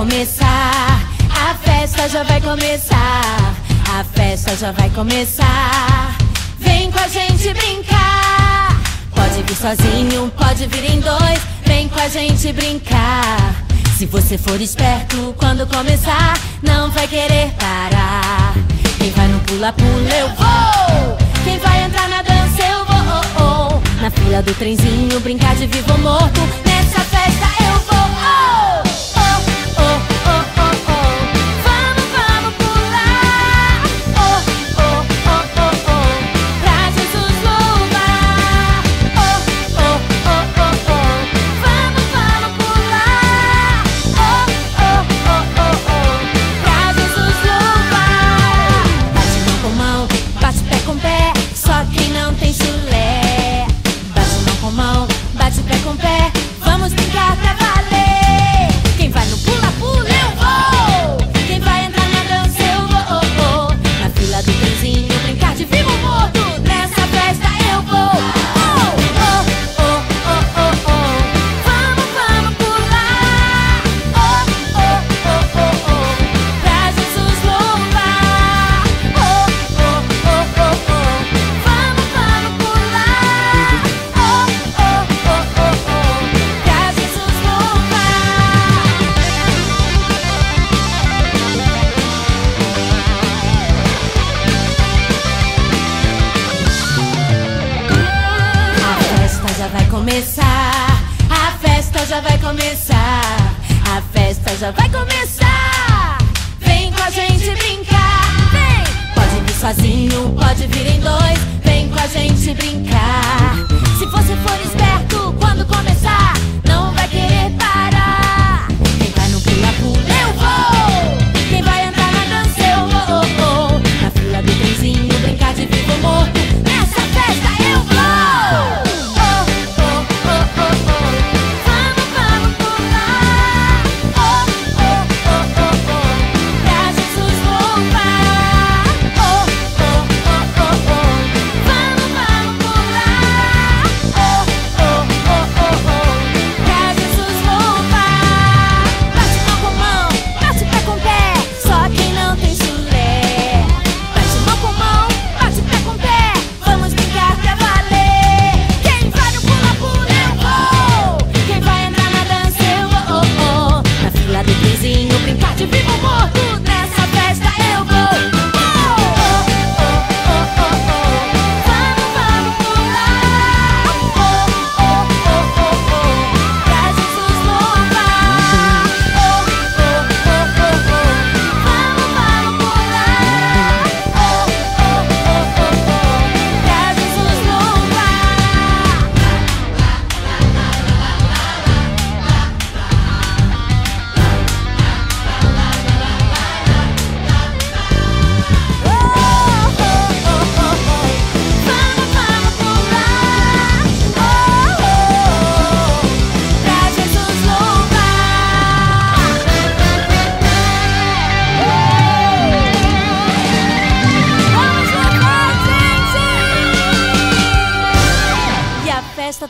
começar, a festa já vai começar, a festa já vai começar. Vem com a gente brincar. Pode vir sozinho, pode vir em dois, vem com a gente brincar. Se você for esperto, quando começar, não vai querer parar. Quem vai no pula-pula, eu vou. Quem vai entrar na dança, eu vou. Na fila do trenzinho, brincar de vivo ou morto. começar. A festa já vai começar. A festa já vai começar. Vem com a gente brincar. Vem. Pode vir sozinho, pode vir em dois. Vem com a gente brincar.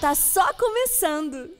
Tá só começando!